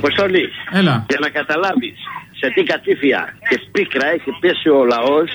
Αποστολή. Έλα. Για να καταλάβεις σε τι κατήφια και πίκρα έχει πέσει ο λαός,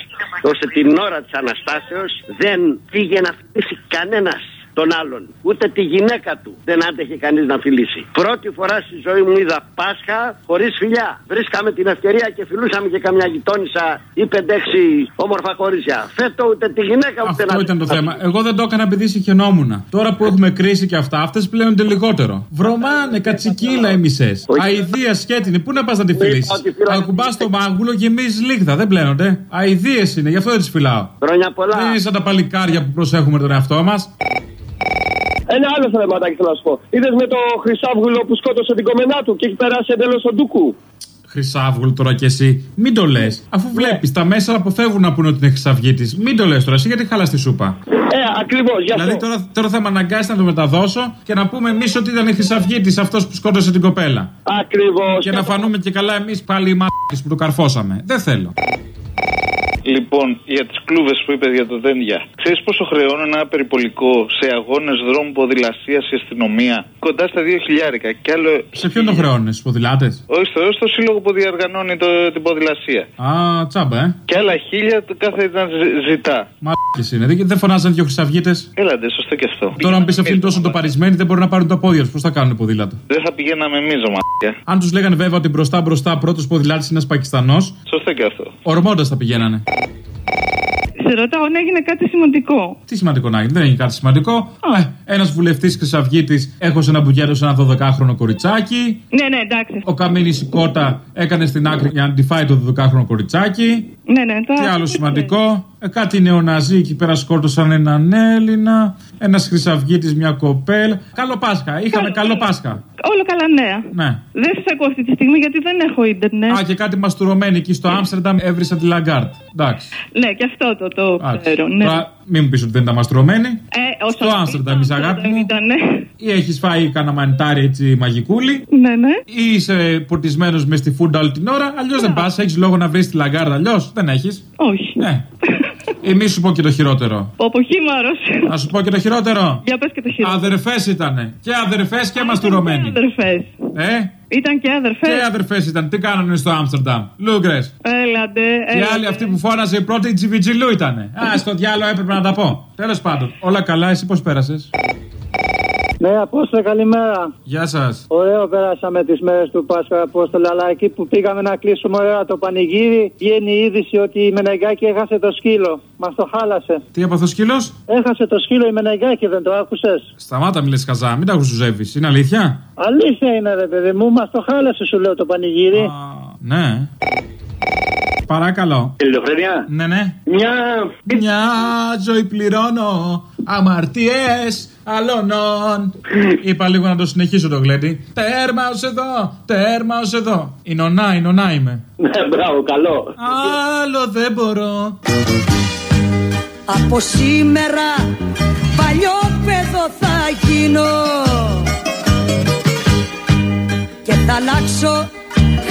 ώστε την ώρα της Αναστάσεως δεν πήγε να φιλήσει κανένας τον άλλον. Ούτε τη γυναίκα του δεν άντεχε κανείς να φιλήσει. Πρώτη φορά στη ζωή μου είδα Πάσχα χωρίς φιλιά. Βρίσκαμε την ευκαιρία και φιλούσαμε και καμιά γειτόνισσα ή πεντέξι όμορφα κορίτσια. Φέτο ούτε τη γυναίκα ούτε Αυτό ήταν το θέμα. Εγώ δεν το έκανα επειδή συγχαινόμουν. Τώρα που έχουμε κρίση και αυτά, αυτές πλέονται λιγότερο. Βρωμάνε, κατσικίλα οι μισές. Αιδία σκέτινη, πού να πας να τη φιλήσεις; Ακουμπάς το μάγουλο γεμίζεις λίγδα, δεν πλένονται. Αιδίε είναι, γι' αυτό δεν τις φυλάω. Χρόνια πολλά. Δεν είναι σαν τα παλικάρια που προσέχουμε τον εαυτό μας. Ένα άλλο θεματάκι θέλω να σου πω. Είδες με το Χρυσάβγουλο που σκότωσε την κομμενά του και έχει περάσει εντελώς τον Ντούκου; Χρυσάβγουλο τώρα κι εσύ. Μην το λες. Αφού βλέπεις τα μέσα αποφεύγουν να πούνε ότι είναι χρυσαυγήτης. Μην το λες τώρα, εσύ γιατί χαλάς τη σούπα. Ε, ακριβώς, γι' αυτό. Δηλαδή τώρα, τώρα θα με αναγκάσεις να το μεταδώσω και να πούμε εμείς ότι ήταν χρυσαυγήτης αυτός που σκότωσε την κοπέλα. Ακριβώς. Και να φανούμε και καλά εμείς πάλι οι μάρκε που το καρφώσαμε. Δεν θέλω. Λοιπόν, για τις κλούβες που είπε για το Δένδια. Ξέρεις πόσο χρεώνω ένα περιπολικό σε αγώνες δρόμου ποδηλασίας η αστυνομία; Κοντά στα 2 χιλιάρικα. Και άλλο. Σε ποιον το χρεώνεις, στους ποδηλάτες; Όχι, στο, στο σύλλογο που διαργανώνει το, την ποδηλασία. Α, τσάμπα, ε. Και άλλα χίλια το κάθε ήταν ζη- ζητά. Μάρκε είναι. Δεν, δεν φωνάζαν δύο χρυσαυγίτες. Έλαντε, σωστό και αυτό. Τώρα, αν πεις αυτοί είναι τόσο το παρισμένοι, δεν μπορούν να πάρουν τα πόδια τους. Πώς θα κάνουν ποδήλατο; Δεν θα πηγαίναμε εμείς, ο μαλακιά. Αν τους λέγανε βέβαια ότι μπροστά μπροστά πρώτος ποδηλάτης είναι ένας Πακιστανός, Σωστό και αυτό. ορμώντας θα πηγαίνανε. Σε ρωτάω αν έγινε κάτι σημαντικό. Τι σημαντικό να γίνει, δεν έγινε κάτι σημαντικό. Ένας βουλευτής Χρυσαυγήτη έχωσε ένα μπουκέτο σε ένα 12χρονο κοριτσάκι. Ναι, ναι, εντάξει. Ο Καμίνης η κότα έκανε στην άκρη για να τη φάει το 12χρονο κοριτσάκι. Ναι, ναι, τα... Τι άλλο σημαντικό; Ε, κάτι νεοναζί εκεί πέρα σκότωσαν έναν Έλληνα. Ένας Χρυσαυγήτη, μια κοπέλα. Καλό Πάσχα. Είχαμε καλό Πάσχα. Όλο καλά νέα. Ναι. Δεν σας ακούω αυτή τη στιγμή γιατί δεν έχω ίντερνετ. Α, και κάτι μαστουρωμένοι εκεί στο Άμστερνταμ έβρισαν τη Λαγκάρντ. Εντάξει. Ναι, και αυτό το, το Εντάξει. ξέρω. Ναι. Τώρα, μην μου πεις ότι δεν ήταν μαστουρωμένοι. Ε, όσο Στο Άμστερνταμ, είσαι αγάπη μου. Ήτανε. Ή έχεις φάει κανένα μανιτάρι έτσι μαγικούλι. Ναι, ναι. Ή είσαι ποτισμένο μες στη φούντα όλη την ώρα. Αλλιώς δεν πας. Έχεις λόγο να βρεις τη Λαγκάρντ. Αλλιώς δεν έχεις. Όχι. Ναι. Ή μη σου πω και το χειρότερο. Ο αποχήμαρος. Να σου πω και το χειρότερο. Για πες και το χειρότερο. Αδερφές ήτανε. Και αδερφές και μαστουρωμένοι. Αδερφές. Ε, Ήταν και αδερφές. και αδερφές ήταν. Τι κάνανε στο Άμστερνταμ. Λούγκρες. Έλα ντε. Και έλα ντε. άλλη αυτή που φώναζε η πρώτη η Τζιβιτζιλού ήτανε. Α, στο διάολο έπρεπε να τα πω. Τέλος πάντων. Όλα καλά, εσύ πώς πέρασες; Ναι, Απόστολε, καλημέρα. Γεια σας. Ωραίο πέρασαμε τις μέρες του Πάσχα, Απόστολε, αλλά εκεί που πήγαμε να κλείσουμε ωραία το πανηγύρι, βγαίνει η είδηση ότι η Μενεγκάκη έχασε το σκύλο. Μας το χάλασε. Τι από το σκύλος; Έχασε το σκύλο η Μενεγκάκη, δεν το άκουσες; Σταμάτα, μη λες χαζά, μην τα γουζουζεύεις. Είναι αλήθεια; Αλήθεια είναι, ρε παιδί μου, μας το χάλασε, σου λέω το πανηγύρι. Ναι. Παρακαλώ. Ελληνοφρένια. Ναι, ναι. Μια. Μια ζωή πληρώνω αμαρτίες αλώνων. Είπα λίγο να το συνεχίσω το γλέντι. Τέρμα ως εδώ, τέρμα ως εδώ. Η νονά, η νονά είμαι. Ναι, μπράβο, καλό. Άλλο δεν μπορώ. Από σήμερα παλιό παιδό θα γίνω και θα αλλάξω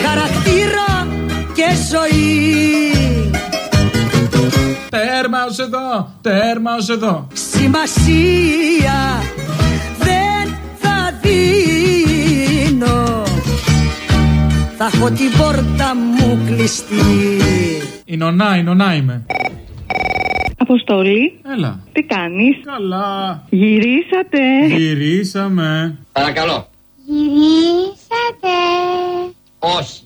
χαρακτήρα και ζωή Τέρμα ως εδώ, τέρμα ως εδώ. Σημασία δεν θα δίνω Θα έχω την πόρτα μου κλειστή Η νονά, η νονά είμαι. Αποστολή. Έλα. Τι κάνεις; Καλά. Γυρίσατε. Γυρίσαμε. Παρακαλώ. Γυρίσατε. Όχι.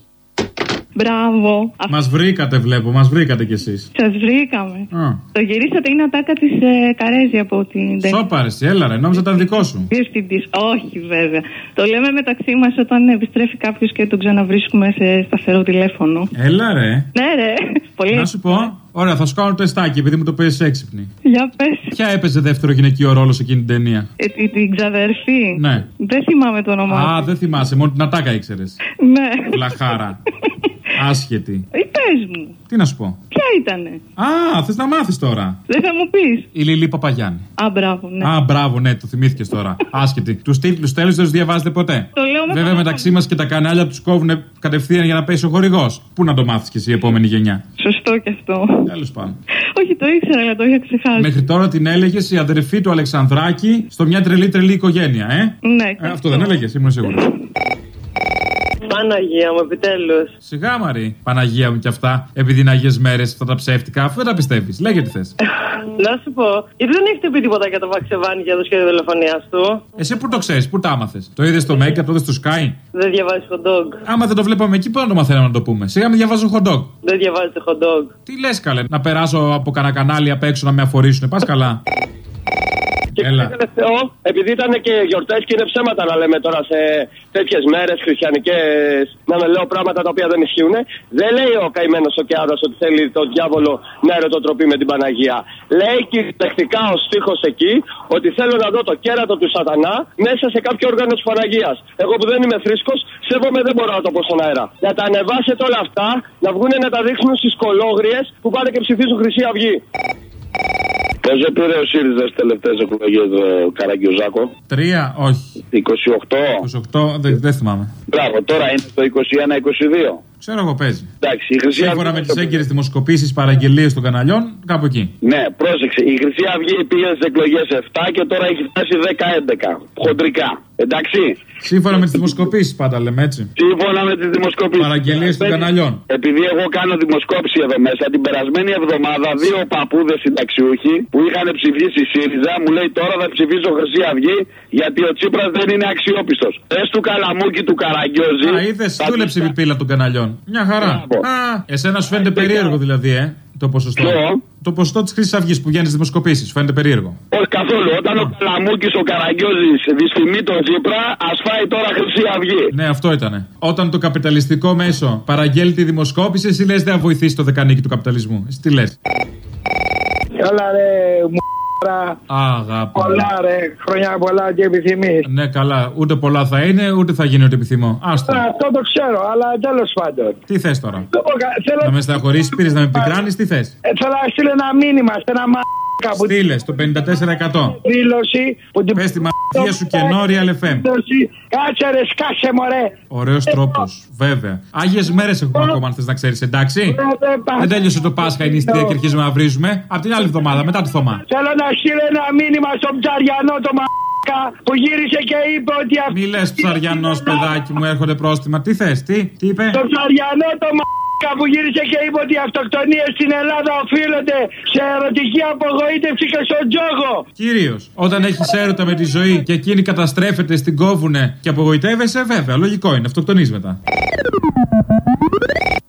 Μπράβο. Μας βρήκατε, βλέπω, μας βρήκατε κι εσείς. Σας βρήκαμε. Το γυρίσατε είναι ατάκα της ε, Καρέζη από την ταινία. Σόπαρες, έλα ρε, νόμιζα ήταν δικό σου. Διευθυντής. Όχι, βέβαια. Το λέμε μεταξύ μας όταν επιστρέφει κάποιος και τον ξαναβρίσκουμε σε σταθερό τηλέφωνο. Έλα ρε. Ναι, ρε. Πολύ. Να σου πω. Ωραία, θα σου κάνω το εστάκι επειδή μου το παίζει έξυπνη. Για πες. Ποια έπαιζε δεύτερο γυναικείο ρόλο σε εκείνη την ταινία; Ε, την- την ξαδερφή. Ναι. Δεν θυμάμαι το όνομά Α, της. δεν θυμάσαι, μόνο την ατάκα ήξερες. Ναι. Βλαχάρα. Άσχετη. Ή πες μου. Τι να σου πω; Ποια ήτανε; Α, θες να μάθεις τώρα. Δεν θα μου πεις. Η Λιλή Παπαγιάννη. Α, μπράβο, ναι. Α, μπράβο, ναι, το θυμήθηκες τώρα. Άσχετη. Τους τίτλου τέλου δεν τους διαβάζετε ποτέ; Το λέω με Βέβαια μεταξύ μας και τα κανάλια τους κόβουν κατευθείαν για να πέσει ο χορηγός. Πού να το μάθεις κι εσύ η επόμενη γενιά; Σωστό κι αυτό. Τέλος πάντων. Όχι, το ήξερα, αλλά το είχα ξεχάσει. Μέχρι τώρα την έλεγες η αδερφή του Αλεξανδράκη στο μια τρελή τρελή οικογένεια, ε; Ναι, Ε, αυτό δεν έλεγες, ήμουν σίγουρος. Παναγία μου, επιτέλους. Σιγά Μαρή, Παναγία μου κι αυτά. Επειδή είναι Αγίε μέρες αυτά τα ψεύτικα, αφού δεν τα πιστεύεις. Λέγε τι θες. Να σου πω, γιατί δεν έχετε πει τίποτα για το Βαξεβάνι για το σχέδιο τηλεφωνίας του; Εσύ που το ξέρεις, πού τα άμαθες; Το είδες στο Μέγκα, το είδες στο Sky; Δεν διαβάζεις hot dog. Άμα δεν το βλέπαμε εκεί, πού να το μαθαίναμε να το πούμε; Σιγά με διαβάζω hot dog. Δεν διαβάζετε hot dog. Τι λες, καλέ, να περάσω από κανένα κανάλι απ' έξω να με αφορήσουν. Πας καλά. Και Έλα. κάτι τελευταίο, επειδή ήταν και γιορτές και είναι ψέματα να λέμε τώρα σε τέτοιες μέρες χριστιανικές, να με λέω πράγματα τα οποία δεν ισχύουν, δεν λέει ο καημένος ο Κιάδας ότι θέλει τον διάβολο να ερωτοτροπεί με την Παναγία. Λέει κυριολεκτικά ο στίχος εκεί ότι θέλω να δω το κέρατο του Σατανά μέσα σε κάποιο όργανο της Παναγίας. Εγώ που δεν είμαι θρήσκος, σέβομαι δεν μπορώ να το πω στον αέρα. Να τα ανεβάσετε όλα αυτά, να βγουν να τα δείξουν στις κολόγριες που πάνε και ψηφίζουν Χρυσή Αυγή. Πόσο πήρε ο ΣΥΡΙΖΑ στις τελευταίες εκλογές, ο Καραγκιουζάκο. Τρία, όχι. 28. 28, δεν, δεν θυμάμαι. Μπράβο, τώρα είναι το 21-22. Ξέρω εγώ παίζει. Εντάξει, η Χρυσή Σύμφωνα Αυγή με είναι τις το- έγκυρες δημοσκοπήσει παραγγελίες των καναλιών, κάπου εκεί. Ναι, πρόσεξε. Η Χρυσή Αυγή πήγε στις εκλογές 7 και τώρα έχει φτάσει 10-11. Χοντρικά. Εντάξει. Σύμφωνα με τις δημοσκοπήσεις πάντα λέμε έτσι. Σύμφωνα με τις δημοσκοπήσεις. Παραγγελίες των καναλιών. Επειδή εγώ κάνω δημοσκόπηση εδώ μέσα, την περασμένη εβδομάδα δύο παππούδες συνταξιούχοι που είχαν ψηφίσει ΣΥΡΙΖΑ μου λέει τώρα θα ψηφίσω Χρυσή Αυγή γιατί ο Τσίπρας δεν είναι αξιόπιστος. Πες του καλαμούκι του Καραγκιόζη. Α, είδες, θα δούλεψε η του- πιπίλα των καναλιών. Μια χαρά. Μπράβο. Α, εσένα σου φαίνεται περίεργο δηλαδή, ε, το ποσοστό. Ποιο; Το ποσοστό της Χρυσή Αυγής που βγαίνεις στι δημοσκοπήσεις. Σου φαίνεται περίεργο. Όχι καθόλου. Όταν ο Καλαμούκης ο Καραγκιόζης δυστυχεί τον Τσίπρα, ας φάει τώρα Χρυσή Αυγή. Ναι, αυτό ήτανε. Όταν το καπιταλιστικό μέσο παραγγέλνει τη δημοσκόπηση, εσύ λες δεν θα βοηθήσει το δεκανίκι του καπιταλισμού. Εσύ τι λες. Καλά ρε μου Αγάπη. πολλά ρε χρόνια πολλά και επιθυμείς. Ναι, καλά. Ούτε πολλά θα είναι, ούτε θα γίνει ό,τι επιθυμώ. Άστο. Αυτό το ξέρω, αλλά τέλος πάντων. Τι θες τώρα; Το πω κα- Θέλω, Να με στεναχωρήσεις, πήρες να με πικράνεις, τι θες; ε, θέλω να στείλω ένα μήνυμα σε ένα μαλάκα που Στείλες το 54%. δήλωση που την Πες τη μαλακία σου και ενώ Real FM. δήλωση. Κάτσε ρε σκάσε μωρέ. Ωραίος τρόπος, βέβαια. Άγιες μέρες έχουμε ακόμα, αν θες να ξέρεις, εντάξει. Δεν τέλειωσε το Πάσχα η νηστεία και αρχίζουμε να βρίζουμε. Απ' την άλλη εβδομάδα, μετά το Θωμά. Θέλω να στείλω ένα μήνυμα στον ψαριανό το μαλάκα που γύρισε και είπε ότι αυτό. Μη λες ψαριανός παιδάκι μου, έρχονται πρόστιμα. Τι θες, τι, τι είπε; Το ψαριανό το μαλάκα που γύρισε και είπε ότι οι αυτοκτονίες στην Ελλάδα οφείλονται σε ερωτική απογοήτευση και στον τζόγο. Κυρίως. Όταν έχεις έρωτα με τη ζωή και εκείνη καταστρέφεται, στην κόβουνε και απογοητεύεσαι, βέβαια, λογικό είναι, αυτοκτονείς μετά.